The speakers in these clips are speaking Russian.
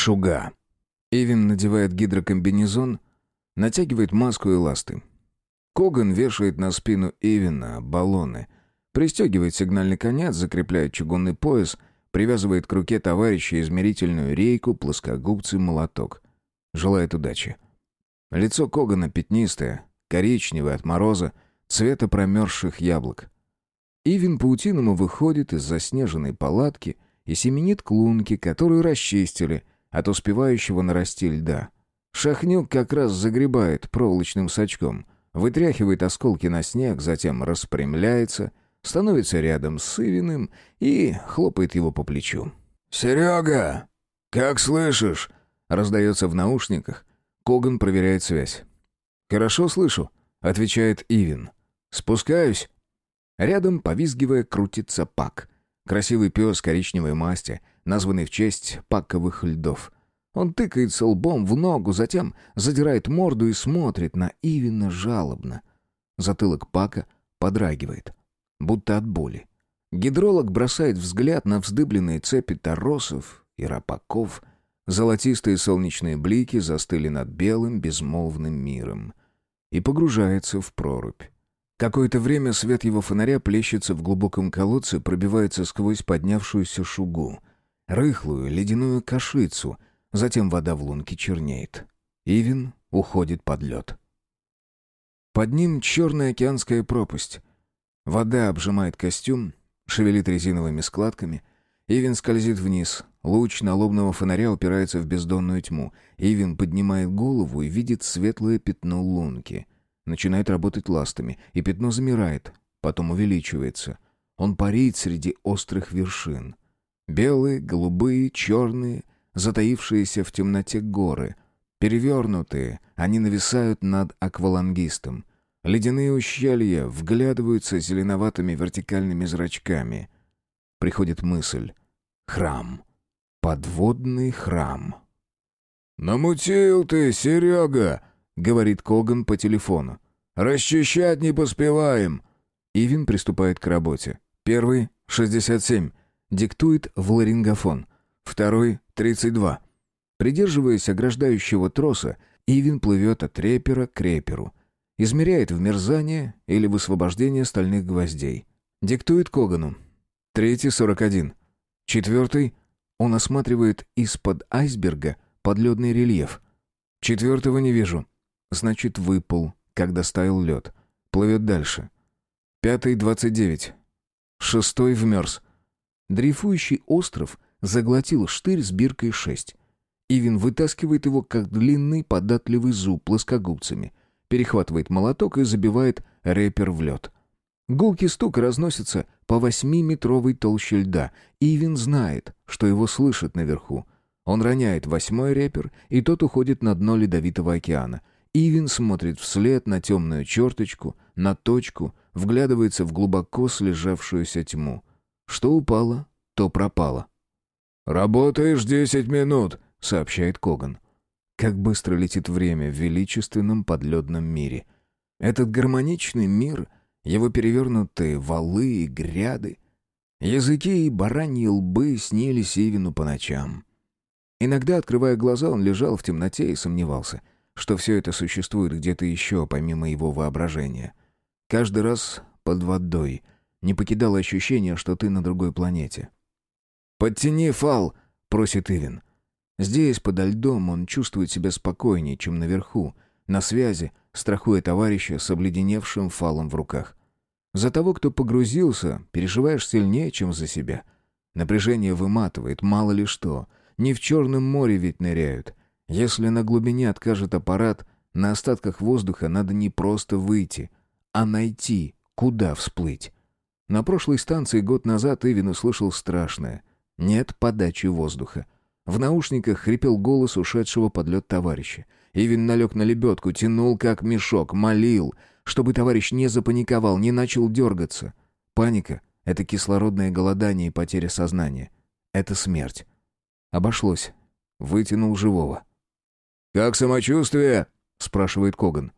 Шуга. Ивин надевает гидрокомбинезон, натягивает маску и ласты. Коган вешает на спину Ивина баллоны, пристегивает сигнальный конец, закрепляет чугунный пояс, привязывает к руке товарища измерительную рейку, плоскогубцы, молоток. Желает удачи. Лицо Когана пятнистое, коричневое от мороза, цвета промерзших яблок. Ивин паутиному выходит из заснеженной палатки и семенит к лунке, которую расчистили от успевающего нарасти льда. Шахнюк как раз загребает проволочным сачком, вытряхивает осколки на снег, затем распрямляется, становится рядом с Ивиным и хлопает его по плечу. «Серега, как слышишь?» Раздается в наушниках. Коган проверяет связь. «Хорошо слышу», — отвечает Ивин. «Спускаюсь». Рядом, повизгивая, крутится Пак. Красивый пес коричневой масти, названный в честь паковых льдов. Он тыкается лбом в ногу, затем задирает морду и смотрит на Ивина жалобно. Затылок Пака подрагивает, будто от боли. Гидролог бросает взгляд на вздыбленные цепи торосов и рапаков, Золотистые солнечные блики застыли над белым безмолвным миром. И погружается в прорубь. Какое-то время свет его фонаря плещется в глубоком колодце, пробивается сквозь поднявшуюся шугу. Рыхлую ледяную кашицу. Затем вода в лунке чернеет. Ивин уходит под лед. Под ним черная океанская пропасть. Вода обжимает костюм, шевелит резиновыми складками. Ивин скользит вниз, Луч налобного фонаря упирается в бездонную тьму. Ивин поднимает голову и видит светлое пятно лунки. Начинает работать ластами, и пятно замирает, потом увеличивается. Он парит среди острых вершин. Белые, голубые, черные, затаившиеся в темноте горы. Перевернутые, они нависают над аквалангистом. Ледяные ущелья вглядываются зеленоватыми вертикальными зрачками. Приходит мысль. Храм. Подводный храм. «Намутил ты, Серега!» — говорит Коган по телефону. «Расчищать не поспеваем!» Ивин приступает к работе. Первый — 67. Диктует в ларингофон. Второй — 32. Придерживаясь ограждающего троса, Ивин плывет от репера к реперу. Измеряет вмерзание или высвобождение стальных гвоздей. Диктует Когану. Третий — 41. Четвертый он осматривает из-под айсберга подледный рельеф. Четвертого не вижу. Значит, выпал, когда стаял лед. Плывет дальше. Пятый — двадцать девять. Шестой вмерз. Дрейфующий остров заглотил штырь с биркой шесть. Ивин вытаскивает его, как длинный податливый зуб плоскогубцами. Перехватывает молоток и забивает репер в лед. Гулкий стук разносится по восьмиметровой толще льда. Ивин знает, что его слышат наверху. Он роняет восьмой репер, и тот уходит на дно ледовитого океана. Ивин смотрит вслед на темную черточку, на точку, вглядывается в глубоко слежавшуюся тьму. Что упало, то пропало. «Работаешь десять минут», — сообщает Коган. Как быстро летит время в величественном подледном мире. Этот гармоничный мир — его перевернутые валы и гряды, языки и бараньи лбы снились Ивину по ночам. Иногда, открывая глаза, он лежал в темноте и сомневался, что все это существует где-то еще, помимо его воображения. Каждый раз под водой не покидало ощущение, что ты на другой планете. «Подтяни фал!» — просит Ивин. Здесь, подо льдом, он чувствует себя спокойнее, чем наверху, на связи, страхуя товарища с обледеневшим фалом в руках. За того, кто погрузился, переживаешь сильнее, чем за себя. Напряжение выматывает, мало ли что. Не в Черном море ведь ныряют. Если на глубине откажет аппарат, на остатках воздуха надо не просто выйти, а найти, куда всплыть. На прошлой станции год назад Ивин услышал страшное. Нет подачи воздуха. В наушниках хрипел голос ушедшего под лед товарища. Ивин налег на лебедку, тянул как мешок, молил, чтобы товарищ не запаниковал, не начал дергаться. Паника — это кислородное голодание и потеря сознания. Это смерть. Обошлось. Вытянул живого. «Как самочувствие?» — спрашивает Коган.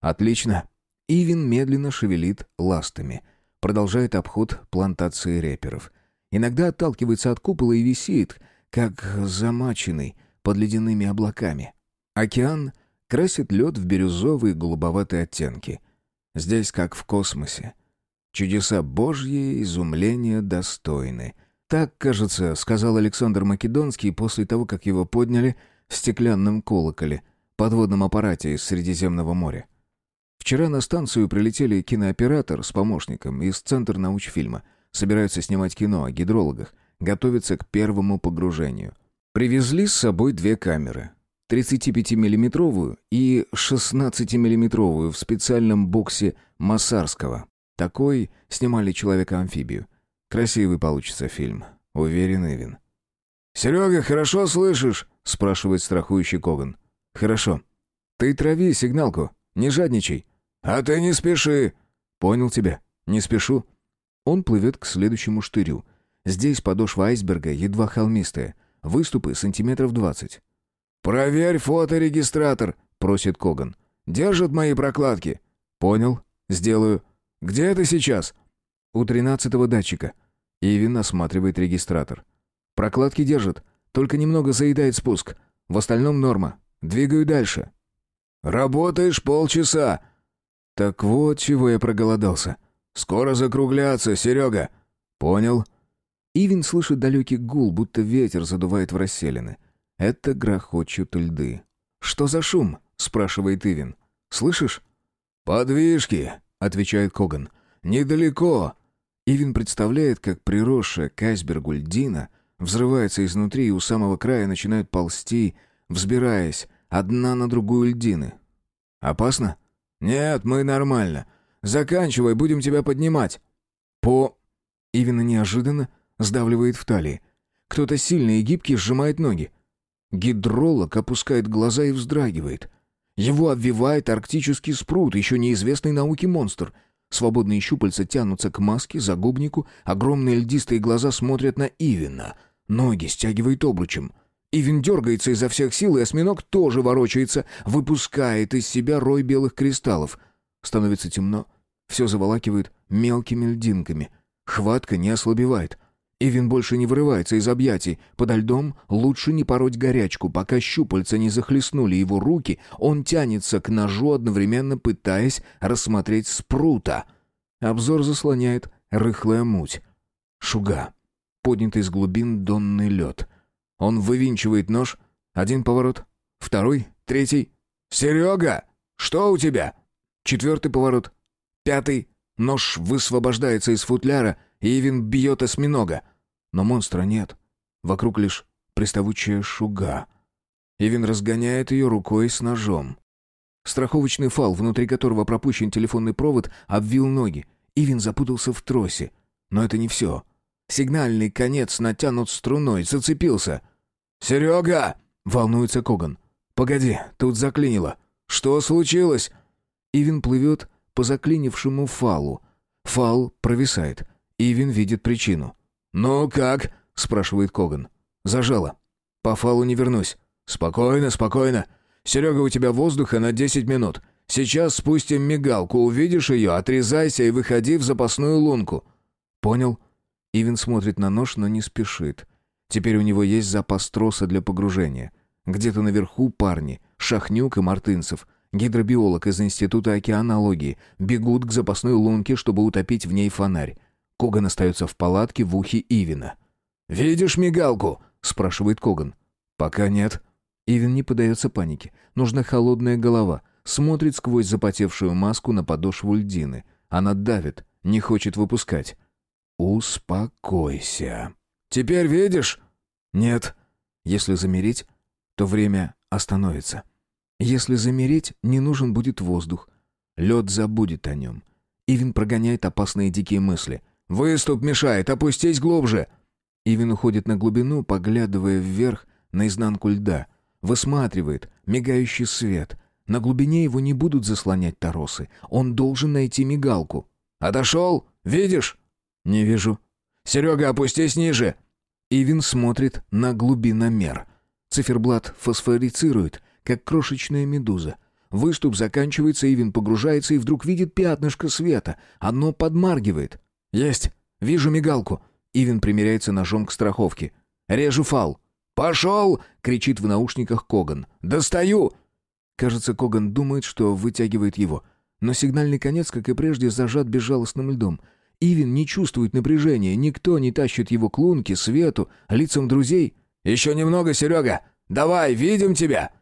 «Отлично». Ивин медленно шевелит ластами. Продолжает обход плантации реперов. Иногда отталкивается от купола и висит, как замаченный, под ледяными облаками. Океан красит лед в бирюзовые голубоватые оттенки. Здесь как в космосе. Чудеса Божьи, изумления достойны. Так, кажется, сказал Александр Македонский после того, как его подняли в стеклянном колоколе, подводном аппарате из Средиземного моря. Вчера на станцию прилетели кинооператор с помощником из Центра научфильма. Собираются снимать кино о гидрологах, готовятся к первому погружению. Привезли с собой две камеры. 35-миллиметровую и 16-миллиметровую в специальном боксе Массарского. Такой снимали Человека-амфибию. Красивый получится фильм, уверен Ивин. «Серега, хорошо слышишь?» — спрашивает страхующий Коган. «Хорошо. Ты трави сигналку, не жадничай». «А ты не спеши». «Понял тебя. Не спешу». Он плывет к следующему штырю. Здесь подошва айсберга едва холмистая. Выступы сантиметров двадцать. «Проверь фоторегистратор», — просит Коган. «Держат мои прокладки». «Понял. Сделаю». «Где ты сейчас?» «У тринадцатого датчика». Ивин осматривает регистратор. «Прокладки держат. Только немного заедает спуск. В остальном норма. Двигаю дальше». «Работаешь полчаса». «Так вот, чего я проголодался». «Скоро закругляться, Серега». «Понял». Ивин слышит далекий гул, будто ветер задувает в расселины. Это грохочут льды. «Что за шум?» — спрашивает Ивин. «Слышишь?» «Подвижки», — отвечает Коган. «Недалеко». Ивин представляет, как приросшая к айсбергу льдина взрывается изнутри и у самого края начинает ползти, взбираясь одна на другую льдины. «Опасно?» «Нет, мы нормально. Заканчивай, будем тебя поднимать». «По...» Ивина неожиданно сдавливает в талии. Кто-то сильный и гибкий сжимает ноги. Гидролог опускает глаза и вздрагивает. Его обвивает арктический спрут, еще неизвестный науке монстр. Свободные щупальца тянутся к маске, загубнику, огромные льдистые глаза смотрят на Ивина. Ноги стягивает обручем. Ивин дергается изо всех сил, и осьминог тоже ворочается, выпускает из себя рой белых кристаллов. Становится темно, все заволакивает мелкими льдинками. Хватка не ослабевает — Ивин больше не вырывается из объятий. Подо льдом лучше не пороть горячку. Пока щупальца не захлестнули его руки, он тянется к ножу, одновременно пытаясь рассмотреть спрута. Обзор заслоняет рыхлая муть. Шуга. Поднятый из глубин донный лед. Он вывинчивает нож. Один поворот. Второй. Третий. «Серега! Что у тебя?» Четвертый поворот. Пятый. Нож высвобождается из футляра, и Ивин бьет осьминога. Но монстра нет. Вокруг лишь приставучая шуга. Ивин разгоняет ее рукой с ножом. Страховочный фал, внутри которого пропущен телефонный провод, обвил ноги. Ивин запутался в тросе. Но это не все. Сигнальный конец натянут струной, зацепился. «Серега!» — волнуется Коган. «Погоди, тут заклинило. Что случилось?» Ивин плывет по заклинившему фалу. Фал провисает. Ивин видит причину. «Ну как?» — спрашивает Коган. «Зажало. По фалу не вернусь». «Спокойно, спокойно. Серега, у тебя воздуха на десять минут. Сейчас спустим мигалку, увидишь ее, отрезайся и выходи в запасную лунку». «Понял». Ивин смотрит на нож, но не спешит. Теперь у него есть запас троса для погружения. Где-то наверху парни, Шахнюк и Мартынцев, гидробиолог из Института океанологии, бегут к запасной лунке, чтобы утопить в ней фонарь. Коган остается в палатке в ухе Ивина. «Видишь мигалку?» — спрашивает Коган. «Пока нет». Ивин не поддается панике. Нужна холодная голова. Смотрит сквозь запотевшую маску на подошву льдины. Она давит, не хочет выпускать. «Успокойся». «Теперь видишь?» «Нет. Если замереть, то время остановится. Если замереть, не нужен будет воздух. Лед забудет о нем. Ивин прогоняет опасные дикие мысли. «Выступ мешает, опустись глубже!» Ивин уходит на глубину, поглядывая вверх на изнанку льда. Высматривает мигающий свет. На глубине его не будут заслонять торосы. Он должен найти мигалку. «Отошел? Видишь?» «Не вижу». «Серега, опустись ниже!» Ивин смотрит на глубиномер. Циферблат фосфорицирует, как крошечная медуза. Выступ заканчивается, Ивин погружается и вдруг видит пятнышко света. Оно подмаргивает. «Есть! Вижу мигалку!» Ивин примеряется ножом к страховке. «Режу фал!» «Пошел!» — кричит в наушниках Коган. «Достаю!» Кажется, Коган думает, что вытягивает его. Но сигнальный конец, как и прежде, зажат безжалостным льдом. Ивин не чувствует напряжения, никто не тащит его к лунке, свету, лицам друзей. «Еще немного, Серега! Давай, видим тебя!»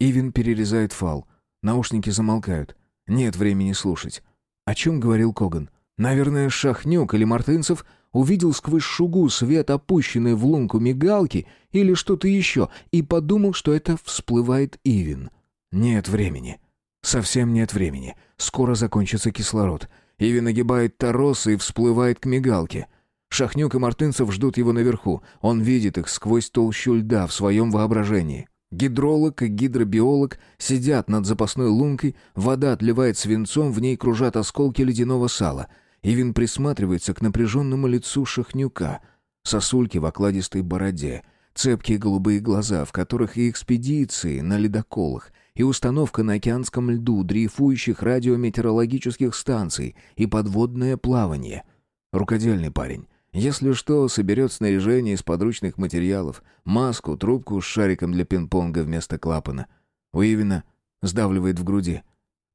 Ивин перерезает фал. Наушники замолкают. Нет времени слушать. О чем говорил Коган? Наверное, Шахнюк или Мартынцев увидел сквозь шугу свет опущенной в лунку мигалки или что-то еще и подумал, что это всплывает Ивин. Нет времени. Совсем нет времени. Скоро закончится кислород. Иви нагибает торос и всплывает к мигалке. Шахнюк и Мартынцев ждут его наверху. Он видит их сквозь толщу льда в своем воображении. Гидролог и гидробиолог сидят над запасной лункой, вода отливает свинцом, в ней кружат осколки ледяного сала. Ивин присматривается к напряженному лицу Шахнюка. Сосульки в окладистой бороде, цепкие голубые глаза, в которых и экспедиции на ледоколах, и установка на океанском льду дрейфующих радиометеорологических станций и подводное плавание. Рукодельный парень. Если что, соберет снаряжение из подручных материалов, маску, трубку с шариком для пинг-понга вместо клапана. У Ивина сдавливает в груди.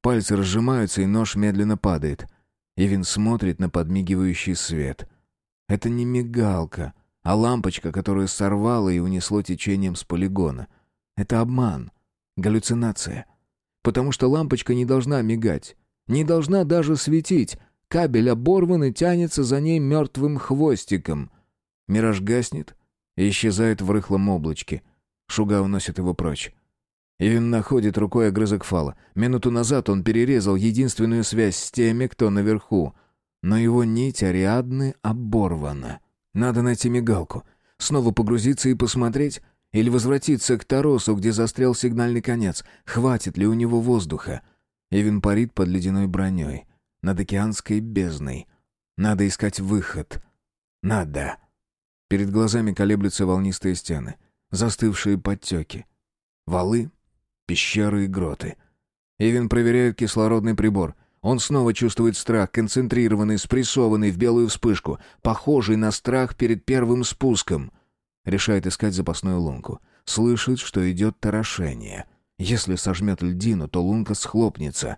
Пальцы разжимаются, и нож медленно падает. Ивин смотрит на подмигивающий свет. Это не мигалка, а лампочка, которую сорвало и унесло течением с полигона. Это обман. Галлюцинация. Потому что лампочка не должна мигать. Не должна даже светить. Кабель оборван и тянется за ней мертвым хвостиком. Мираж гаснет и исчезает в рыхлом облачке. Шуга уносит его прочь. Ивин находит рукой огрызок фала. Минуту назад он перерезал единственную связь с теми, кто наверху. Но его нить Ариадны оборвана. Надо найти мигалку. Снова погрузиться и посмотреть, или возвратиться к Таросу, где застрял сигнальный конец? Хватит ли у него воздуха? Эвин парит под ледяной броней. Над океанской бездной. Надо искать выход. Надо. Перед глазами колеблются волнистые стены. Застывшие подтеки. Валы, пещеры и гроты. Эвин проверяет кислородный прибор. Он снова чувствует страх, концентрированный, спрессованный в белую вспышку, похожий на страх перед первым спуском — Решает искать запасную лунку. Слышит, что идет торошение. Если сожмет льдину, то лунка схлопнется.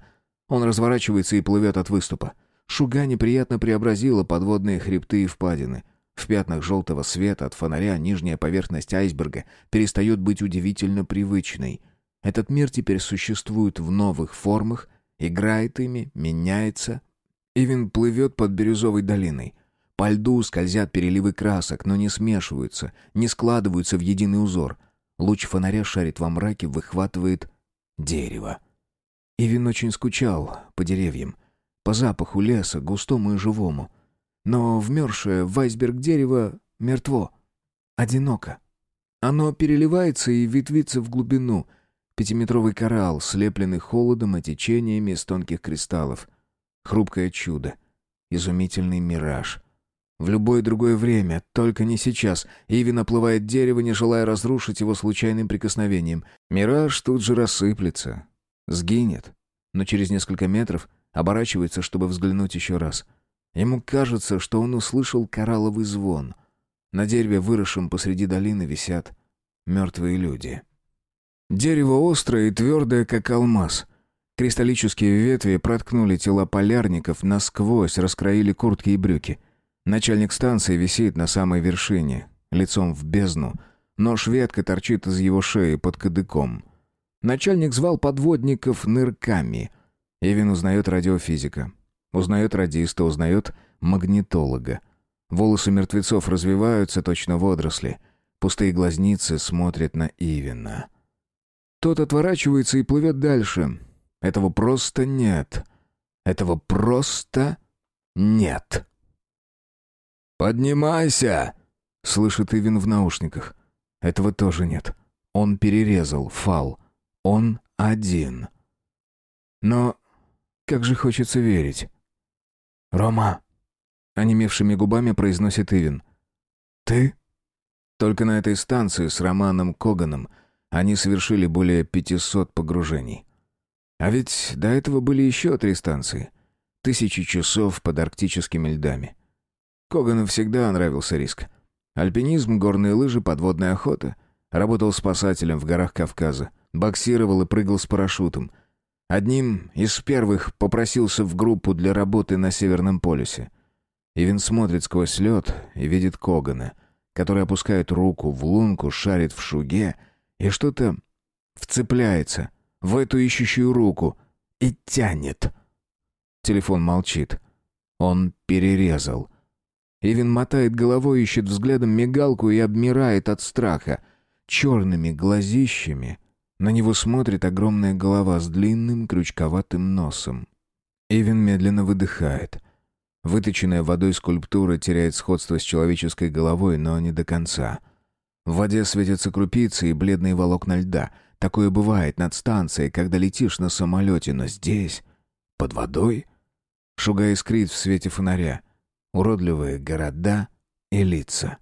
Он разворачивается и плывет от выступа. Шуга неприятно преобразила подводные хребты и впадины. В пятнах желтого света от фонаря нижняя поверхность айсберга перестает быть удивительно привычной. Этот мир теперь существует в новых формах, играет ими, меняется. Ивен плывет под бирюзовой долиной — по льду скользят переливы красок, но не смешиваются, не складываются в единый узор. Луч фонаря шарит во мраке, выхватывает дерево. Ивин очень скучал по деревьям, по запаху леса, густому и живому. Но вмерзшее в айсберг дерево мертво, одиноко. Оно переливается и ветвится в глубину. Пятиметровый коралл, слепленный холодом и течениями из тонких кристаллов. Хрупкое чудо. Изумительный мираж. В любое другое время, только не сейчас. Иви наплывает дерево, не желая разрушить его случайным прикосновением. Мираж тут же рассыплется. Сгинет. Но через несколько метров оборачивается, чтобы взглянуть еще раз. Ему кажется, что он услышал коралловый звон. На дереве, выросшем посреди долины, висят мертвые люди. Дерево острое и твердое, как алмаз. Кристаллические ветви проткнули тела полярников, насквозь раскроили куртки и брюки — Начальник станции висит на самой вершине, лицом в бездну. Нож ветка торчит из его шеи под кадыком. Начальник звал подводников нырками. Эвин узнает радиофизика. Узнает радиста, узнает магнитолога. Волосы мертвецов развиваются, точно водоросли. Пустые глазницы смотрят на Ивина. Тот отворачивается и плывет дальше. Этого просто нет. Этого просто нет. «Поднимайся!» — слышит Ивин в наушниках. Этого тоже нет. Он перерезал фал. Он один. Но как же хочется верить. «Рома!» — онемевшими губами произносит Ивин. «Ты?» Только на этой станции с Романом Коганом они совершили более 500 погружений. А ведь до этого были еще три станции. Тысячи часов под арктическими льдами. Когану всегда нравился риск. Альпинизм, горные лыжи, подводная охота. Работал спасателем в горах Кавказа. Боксировал и прыгал с парашютом. Одним из первых попросился в группу для работы на Северном полюсе. Ивин смотрит сквозь лед и видит Когана, который опускает руку в лунку, шарит в шуге и что-то вцепляется в эту ищущую руку и тянет. Телефон молчит. Он перерезал. Ивин мотает головой, ищет взглядом мигалку и обмирает от страха. Черными глазищами на него смотрит огромная голова с длинным крючковатым носом. Ивин медленно выдыхает. Выточенная водой скульптура теряет сходство с человеческой головой, но не до конца. В воде светятся крупицы и бледные волокна льда. Такое бывает над станцией, когда летишь на самолете, но здесь, под водой... Шуга искрит в свете фонаря. Уродливые города и лица.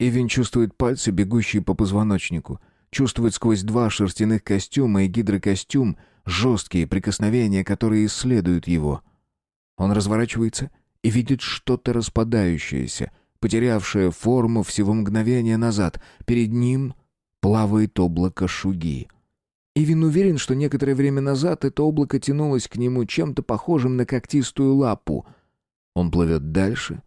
Ивин чувствует пальцы, бегущие по позвоночнику. Чувствует сквозь два шерстяных костюма и гидрокостюм жесткие прикосновения, которые исследуют его. Он разворачивается и видит что-то распадающееся, потерявшее форму всего мгновения назад. Перед ним плавает облако шуги. Ивин уверен, что некоторое время назад это облако тянулось к нему чем-то похожим на когтистую лапу. Он плывет дальше,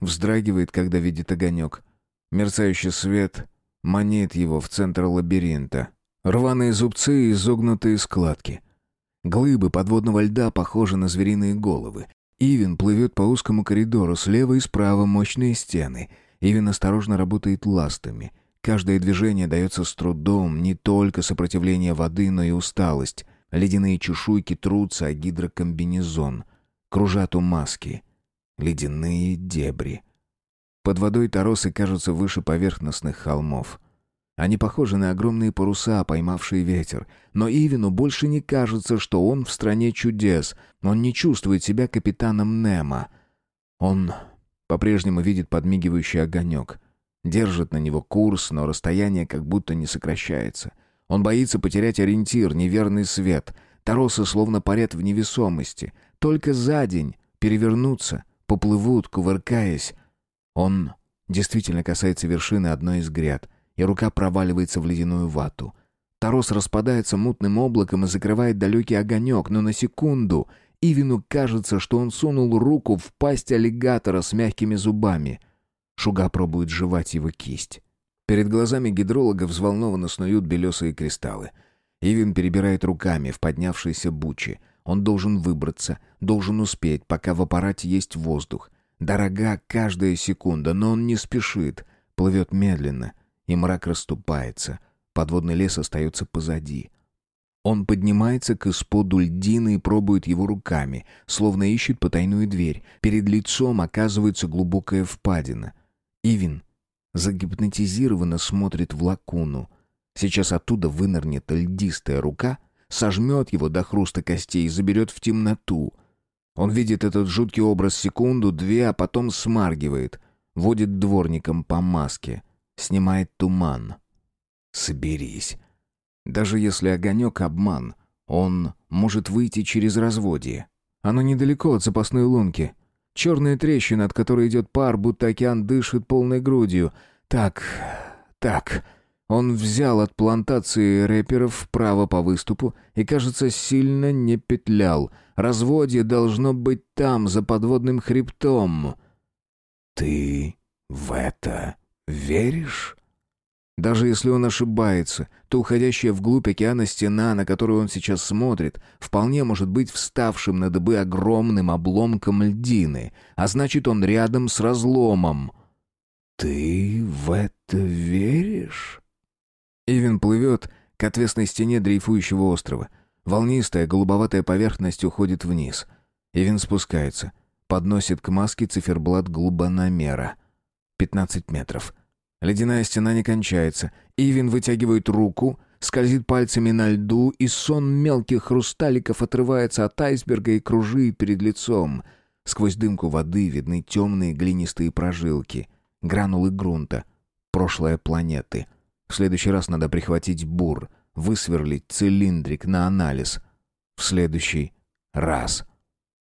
вздрагивает, когда видит огонек. Мерцающий свет манит его в центр лабиринта. Рваные зубцы и изогнутые складки. Глыбы подводного льда похожи на звериные головы. Ивин плывет по узкому коридору, слева и справа мощные стены. Ивин осторожно работает ластами — Каждое движение дается с трудом, не только сопротивление воды, но и усталость. Ледяные чешуйки трутся о гидрокомбинезон. Кружат у маски. Ледяные дебри. Под водой торосы кажутся выше поверхностных холмов. Они похожи на огромные паруса, поймавшие ветер. Но Ивину больше не кажется, что он в стране чудес. Он не чувствует себя капитаном Немо. Он по-прежнему видит подмигивающий огонек — Держит на него курс, но расстояние как будто не сокращается. Он боится потерять ориентир, неверный свет. Торосы словно парят в невесомости. Только за день перевернутся, поплывут, кувыркаясь. Он действительно касается вершины одной из гряд, и рука проваливается в ледяную вату. Торос распадается мутным облаком и закрывает далекий огонек, но на секунду Ивину кажется, что он сунул руку в пасть аллигатора с мягкими зубами — Шуга пробует жевать его кисть. Перед глазами гидролога взволнованно снуют белесые кристаллы. Ивин перебирает руками в поднявшейся буче. Он должен выбраться, должен успеть, пока в аппарате есть воздух. Дорога каждая секунда, но он не спешит, плывет медленно, и мрак расступается. Подводный лес остается позади. Он поднимается к исподу льдины и пробует его руками, словно ищет потайную дверь. Перед лицом оказывается глубокая впадина. Ивин загипнотизированно смотрит в лакуну. Сейчас оттуда вынырнет льдистая рука, сожмет его до хруста костей и заберет в темноту. Он видит этот жуткий образ секунду, две, а потом смаргивает. Водит дворником по маске. Снимает туман. Соберись. Даже если огонек обман, он может выйти через разводье. Оно недалеко от запасной лунки. Черная трещина, от которой идет пар, будто океан дышит полной грудью. Так, так. Он взял от плантации рэперов вправо по выступу и, кажется, сильно не петлял. Разводье должно быть там, за подводным хребтом. «Ты в это веришь?» Даже если он ошибается, то уходящая вглубь океана стена, на которую он сейчас смотрит, вполне может быть вставшим на дыбы огромным обломком льдины, а значит, он рядом с разломом. «Ты в это веришь?» Ивен плывет к отвесной стене дрейфующего острова. Волнистая голубоватая поверхность уходит вниз. Ивен спускается, подносит к маске циферблат глубиномера. Пятнадцать метров. Ледяная стена не кончается. Ивин вытягивает руку, скользит пальцами на льду, и сон мелких хрусталиков отрывается от айсберга и кружит перед лицом. Сквозь дымку воды видны темные глинистые прожилки, гранулы грунта, прошлое планеты. В следующий раз надо прихватить бур, высверлить цилиндрик на анализ. В следующий раз.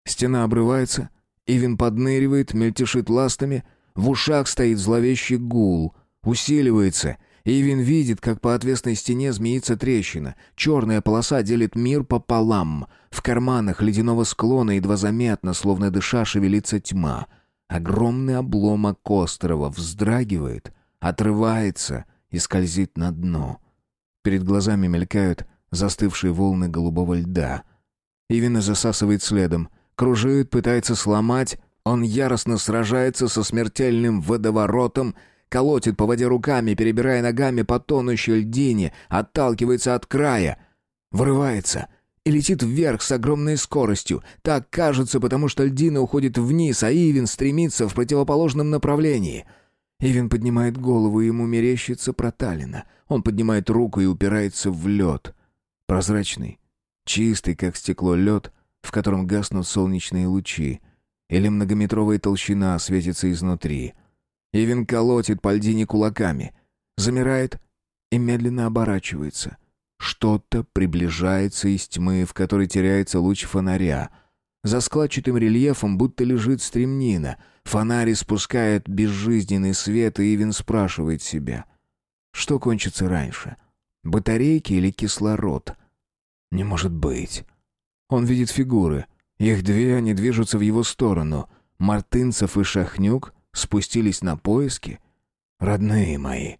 Стена обрывается, Ивин подныривает, мельтешит ластами — в ушах стоит зловещий гул, усиливается. Ивин видит, как по отвесной стене змеится трещина. Черная полоса делит мир пополам. В карманах ледяного склона едва заметно, словно дыша, шевелится тьма. Огромный обломок острова вздрагивает, отрывается и скользит на дно. Перед глазами мелькают застывшие волны голубого льда. Ивина засасывает следом. Кружит, пытается сломать. Он яростно сражается со смертельным водоворотом, колотит по воде руками, перебирая ногами по тонущей льдине, отталкивается от края, вырывается и летит вверх с огромной скоростью. Так кажется, потому что льдина уходит вниз, а Ивин стремится в противоположном направлении. Ивин поднимает голову, ему мерещится проталина. Он поднимает руку и упирается в лед. Прозрачный, чистый, как стекло лед, в котором гаснут солнечные лучи. Или многометровая толщина светится изнутри — Ивен колотит по льдине кулаками. Замирает и медленно оборачивается. Что-то приближается из тьмы, в которой теряется луч фонаря. За складчатым рельефом будто лежит стремнина. Фонарь спускает безжизненный свет, и Ивен спрашивает себя. Что кончится раньше? Батарейки или кислород? Не может быть. Он видит фигуры. Их две, они движутся в его сторону. Мартынцев и Шахнюк спустились на поиски? Родные мои.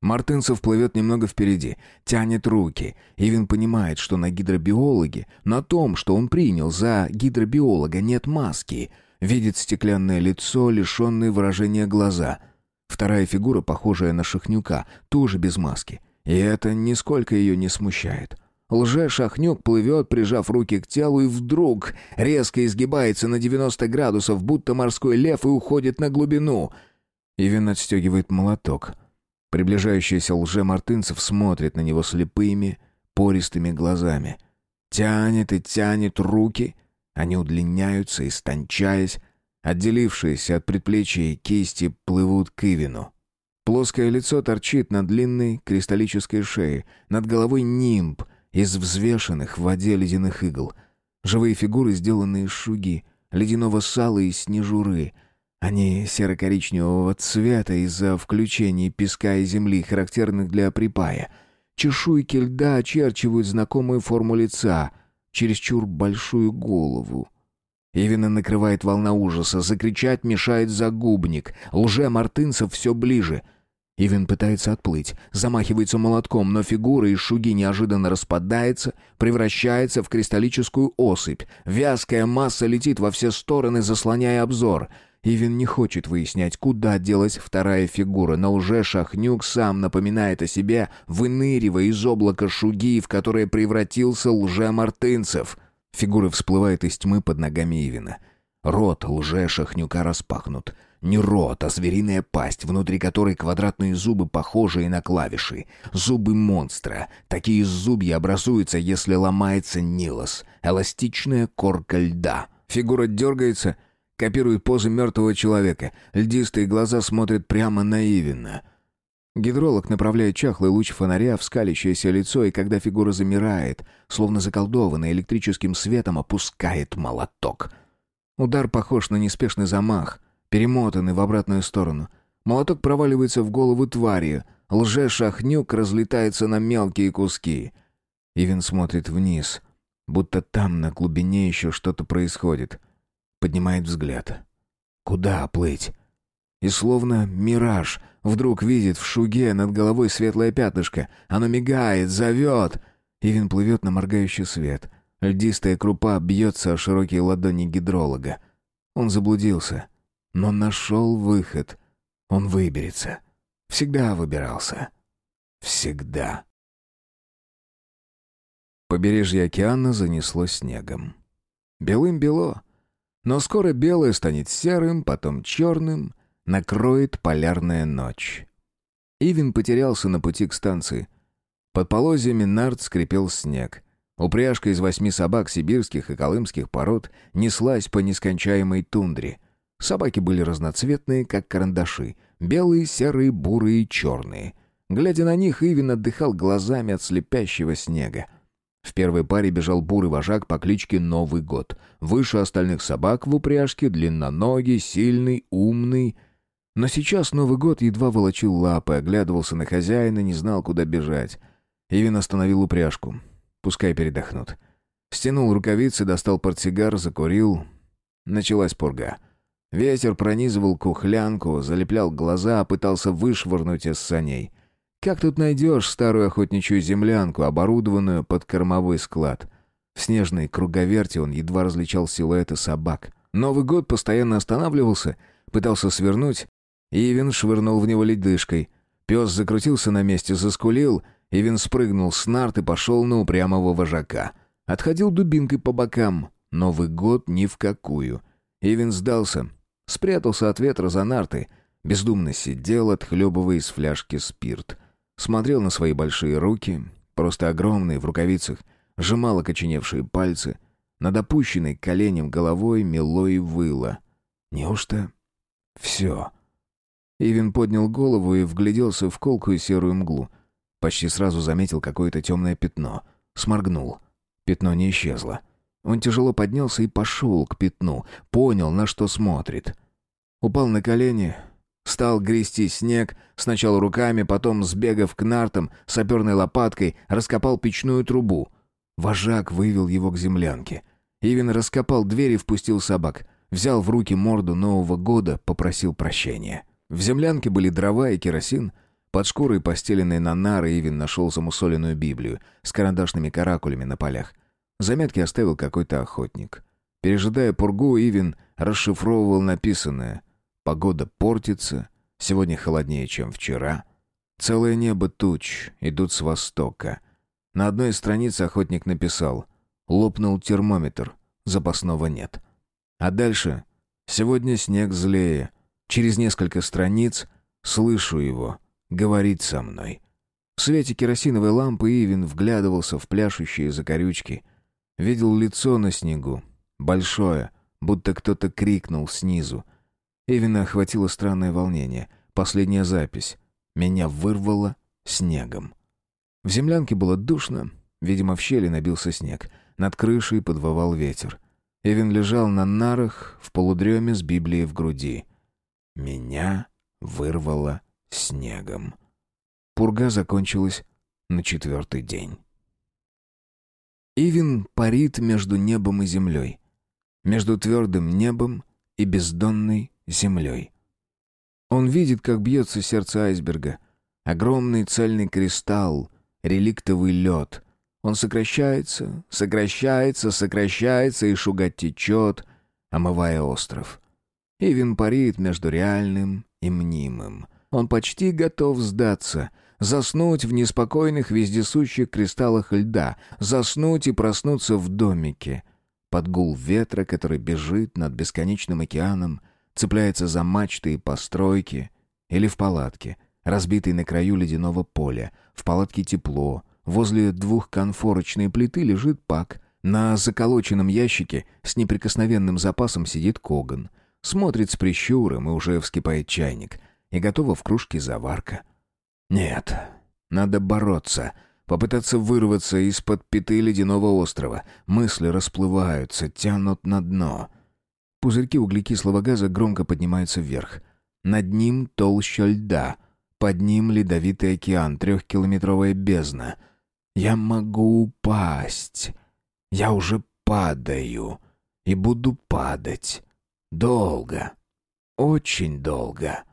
Мартынцев плывет немного впереди, тянет руки. Ивин понимает, что на гидробиологе, на том, что он принял за гидробиолога, нет маски. Видит стеклянное лицо, лишенное выражения глаза. Вторая фигура, похожая на Шахнюка, тоже без маски. И это нисколько ее не смущает. Лже-шахнюк плывет, прижав руки к телу, и вдруг резко изгибается на 90 градусов, будто морской лев, и уходит на глубину. Ивен отстегивает молоток. Приближающийся лже-мартынцев смотрит на него слепыми, пористыми глазами. Тянет и тянет руки. Они удлиняются, истончаясь. Отделившиеся от предплечья и кисти плывут к Ивину. Плоское лицо торчит на длинной кристаллической шее. Над головой нимб, из взвешенных в воде ледяных игл. Живые фигуры, сделанные из шуги, ледяного сала и снежуры. Они серо-коричневого цвета из-за включений песка и земли, характерных для припая. Чешуйки льда очерчивают знакомую форму лица, чересчур большую голову. Ивина накрывает волна ужаса, закричать мешает загубник. Лже-мартынцев все ближе — Ивен пытается отплыть, замахивается молотком, но фигура из шуги неожиданно распадается, превращается в кристаллическую осыпь. Вязкая масса летит во все стороны, заслоняя обзор. Ивен не хочет выяснять, куда делась вторая фигура, но уже Шахнюк сам напоминает о себе, выныривая из облака шуги, в которое превратился лже-мартынцев. Фигура всплывает из тьмы под ногами Ивена. Рот лже-шахнюка распахнут — не рот, а звериная пасть, внутри которой квадратные зубы, похожие на клавиши. Зубы монстра. Такие зубья образуются, если ломается нилос. Эластичная корка льда. Фигура дергается, копирует позы мертвого человека. Льдистые глаза смотрят прямо на Ивина. Гидролог направляет чахлый луч фонаря в скалящееся лицо, и когда фигура замирает, словно заколдованная электрическим светом, опускает молоток. Удар похож на неспешный замах — перемотаны в обратную сторону. Молоток проваливается в голову твари. Лже-шахнюк разлетается на мелкие куски. Ивен смотрит вниз, будто там на глубине еще что-то происходит. Поднимает взгляд. Куда плыть? И словно мираж, вдруг видит в шуге над головой светлое пятнышко. Оно мигает, зовет. Ивен плывет на моргающий свет. Льдистая крупа бьется о широкие ладони гидролога. Он заблудился но нашел выход. Он выберется. Всегда выбирался. Всегда. Побережье океана занесло снегом. Белым-бело. Но скоро белое станет серым, потом черным, накроет полярная ночь. Ивин потерялся на пути к станции. Под полозьями нарт скрипел снег. Упряжка из восьми собак сибирских и колымских пород неслась по нескончаемой тундре. Собаки были разноцветные, как карандаши. Белые, серые, бурые, черные. Глядя на них, Ивин отдыхал глазами от слепящего снега. В первой паре бежал бурый вожак по кличке Новый год. Выше остальных собак в упряжке, длинноногий, сильный, умный. Но сейчас Новый год едва волочил лапы, оглядывался на хозяина, не знал, куда бежать. Ивин остановил упряжку. Пускай передохнут. Стянул рукавицы, достал портсигар, закурил. Началась пурга. Ветер пронизывал кухлянку, залеплял глаза, пытался вышвырнуть из саней. Как тут найдешь старую охотничью землянку, оборудованную под кормовой склад? В снежной круговерте он едва различал силуэты собак. Новый год постоянно останавливался, пытался свернуть. Ивен швырнул в него ледышкой. Пес закрутился на месте, заскулил. Ивен спрыгнул с нарт и пошел на упрямого вожака. Отходил дубинкой по бокам. Новый год ни в какую. Ивен сдался. Спрятался от ветра за нарты. Бездумно сидел, отхлебывая из фляжки спирт. Смотрел на свои большие руки, просто огромные, в рукавицах, сжимал окоченевшие пальцы. Над опущенной коленем головой мело и выло. Неужто все? Ивен поднял голову и вгляделся в колкую серую мглу. Почти сразу заметил какое-то темное пятно. Сморгнул. Пятно не исчезло. Он тяжело поднялся и пошел к пятну. Понял, на что смотрит. Упал на колени, Стал грести снег, сначала руками, потом, сбегав к нартам, саперной лопаткой, раскопал печную трубу. Вожак вывел его к землянке. Ивин раскопал дверь и впустил собак. Взял в руки морду Нового года, попросил прощения. В землянке были дрова и керосин. Под шкурой, постеленной на нары, Ивин нашел замусоленную Библию с карандашными каракулями на полях. Заметки оставил какой-то охотник. Пережидая пургу, Ивин расшифровывал написанное — Погода портится, сегодня холоднее, чем вчера. Целое небо туч идут с востока. На одной из страниц охотник написал «Лопнул термометр, запасного нет». А дальше «Сегодня снег злее». Через несколько страниц слышу его, говорит со мной. В свете керосиновой лампы Ивин вглядывался в пляшущие закорючки. Видел лицо на снегу, большое, будто кто-то крикнул снизу. Эвина охватило странное волнение. Последняя запись. Меня вырвало снегом. В землянке было душно. Видимо, в щели набился снег. Над крышей подвывал ветер. Эвин лежал на нарах в полудреме с Библией в груди. Меня вырвало снегом. Пурга закончилась на четвертый день. Ивин парит между небом и землей. Между твердым небом и бездонной землей. Он видит, как бьется сердце айсберга. Огромный цельный кристалл, реликтовый лед. Он сокращается, сокращается, сокращается, и шугать течет, омывая остров. Ивен парит между реальным и мнимым. Он почти готов сдаться, заснуть в неспокойных вездесущих кристаллах льда, заснуть и проснуться в домике. Под гул ветра, который бежит над бесконечным океаном — цепляется за мачты и постройки, или в палатке, разбитой на краю ледяного поля. В палатке тепло, возле двухконфорочной плиты лежит пак, на заколоченном ящике с неприкосновенным запасом сидит Коган. Смотрит с прищуром, и уже вскипает чайник, и готова в кружке заварка. Нет, надо бороться, попытаться вырваться из-под пяты ледяного острова. Мысли расплываются, тянут на дно — Пузырьки углекислого газа громко поднимаются вверх. Над ним толща льда. Под ним ледовитый океан, трехкилометровая бездна. Я могу упасть. Я уже падаю. И буду падать. Долго. Очень долго.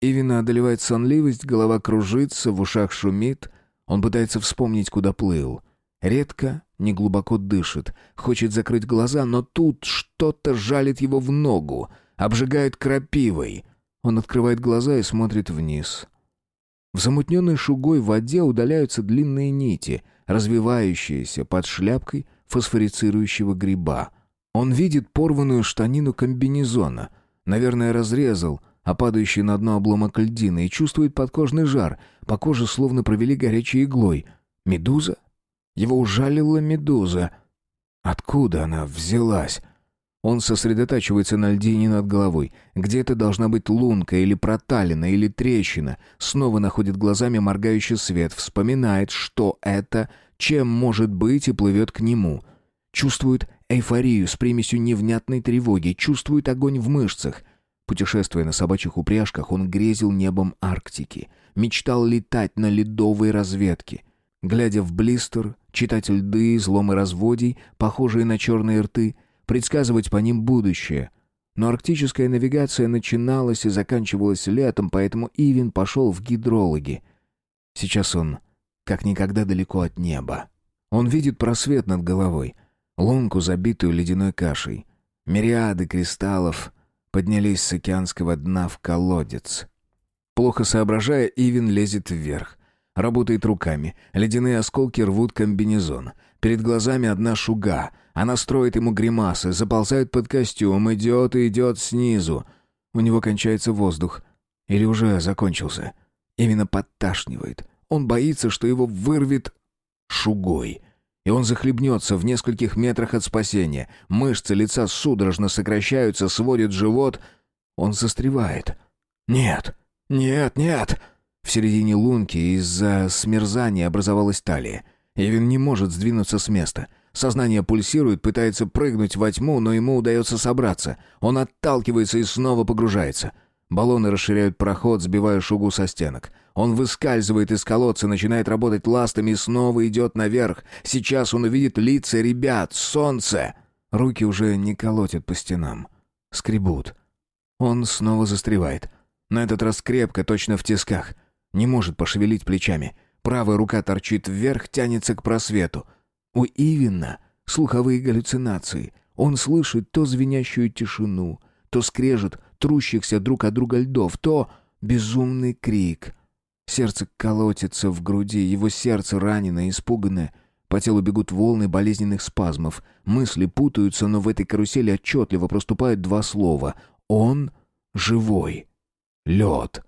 Ивина одолевает сонливость, голова кружится, в ушах шумит. Он пытается вспомнить, куда плыл. Редко, неглубоко дышит, хочет закрыть глаза, но тут что-то жалит его в ногу, обжигает крапивой. Он открывает глаза и смотрит вниз. В замутненной шугой воде удаляются длинные нити, развивающиеся под шляпкой фосфорицирующего гриба. Он видит порванную штанину комбинезона. Наверное, разрезал, а падающий на дно обломок льдины, и чувствует подкожный жар. По коже словно провели горячей иглой. Медуза? Его ужалила медуза. Откуда она взялась? Он сосредотачивается на льдине над головой. Где-то должна быть лунка или проталина или трещина. Снова находит глазами моргающий свет, вспоминает, что это, чем может быть, и плывет к нему. Чувствует эйфорию с примесью невнятной тревоги, чувствует огонь в мышцах. Путешествуя на собачьих упряжках, он грезил небом Арктики, мечтал летать на ледовой разведке. Глядя в блистер, читать льды, изломы разводий, похожие на черные рты, предсказывать по ним будущее. Но арктическая навигация начиналась и заканчивалась летом, поэтому Ивин пошел в гидрологи. Сейчас он как никогда далеко от неба. Он видит просвет над головой, лунку, забитую ледяной кашей. Мириады кристаллов поднялись с океанского дна в колодец. Плохо соображая, Ивин лезет вверх. Работает руками. Ледяные осколки рвут комбинезон. Перед глазами одна шуга. Она строит ему гримасы, заползает под костюм, идет и идет снизу. У него кончается воздух. Или уже закончился. Именно подташнивает. Он боится, что его вырвет шугой и он захлебнется в нескольких метрах от спасения. Мышцы лица судорожно сокращаются, сводит живот. Он застревает. «Нет! Нет! Нет!» В середине лунки из-за смерзания образовалась талия. Эвин не может сдвинуться с места. Сознание пульсирует, пытается прыгнуть во тьму, но ему удается собраться. Он отталкивается и снова погружается. Баллоны расширяют проход, сбивая шугу со стенок. Он выскальзывает из колодца, начинает работать ластами и снова идет наверх. Сейчас он увидит лица ребят, солнце. Руки уже не колотят по стенам. Скребут. Он снова застревает. На этот раз крепко, точно в тисках. Не может пошевелить плечами. Правая рука торчит вверх, тянется к просвету. У Ивина слуховые галлюцинации. Он слышит то звенящую тишину, то скрежет трущихся друг от друга льдов, то безумный крик. Сердце колотится в груди, его сердце раненое, испуганное. По телу бегут волны болезненных спазмов. Мысли путаются, но в этой карусели отчетливо проступают два слова. Он живой. Лед.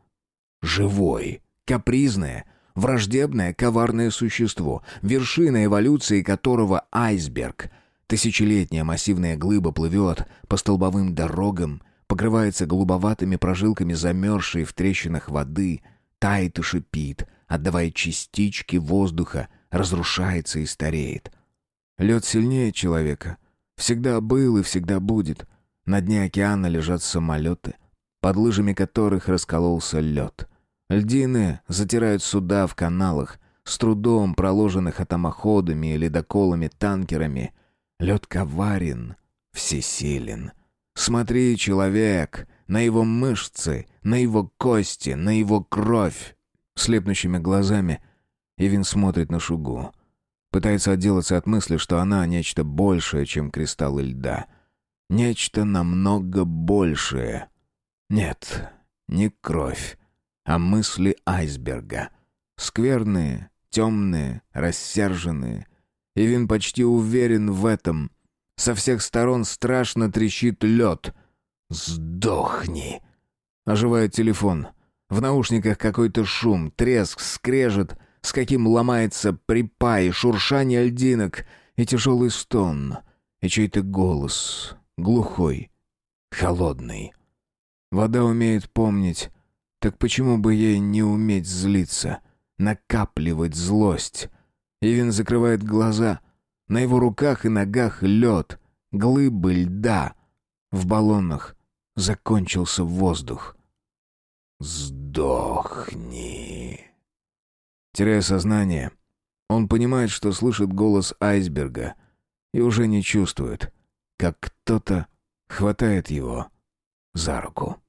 Живой. Капризное. Враждебное, коварное существо, вершина эволюции которого айсберг. Тысячелетняя массивная глыба плывет по столбовым дорогам, покрывается голубоватыми прожилками замерзшей в трещинах воды — тает и шипит, отдавая частички воздуха, разрушается и стареет. Лед сильнее человека. Всегда был и всегда будет. На дне океана лежат самолеты, под лыжами которых раскололся лед. Льдины затирают суда в каналах, с трудом проложенных атомоходами ледоколами танкерами. Лед коварен, всесилен. Смотри, человек, на его мышцы, на его кости, на его кровь. Слепнущими глазами Ивин смотрит на Шугу. Пытается отделаться от мысли, что она нечто большее, чем кристаллы льда. Нечто намного большее. Нет, не кровь, а мысли айсберга. Скверные, темные, рассерженные. Ивин почти уверен в этом. Со всех сторон страшно трещит лед. «Сдохни!» Оживает телефон. В наушниках какой-то шум, треск, скрежет, с каким ломается припай, шуршание льдинок и тяжелый стон, и чей-то голос, глухой, холодный. Вода умеет помнить, так почему бы ей не уметь злиться, накапливать злость? Ивин закрывает глаза. На его руках и ногах лед, глыбы льда. В баллонах закончился воздух. «Сдохни!» Теряя сознание, он понимает, что слышит голос айсберга и уже не чувствует, как кто-то хватает его за руку.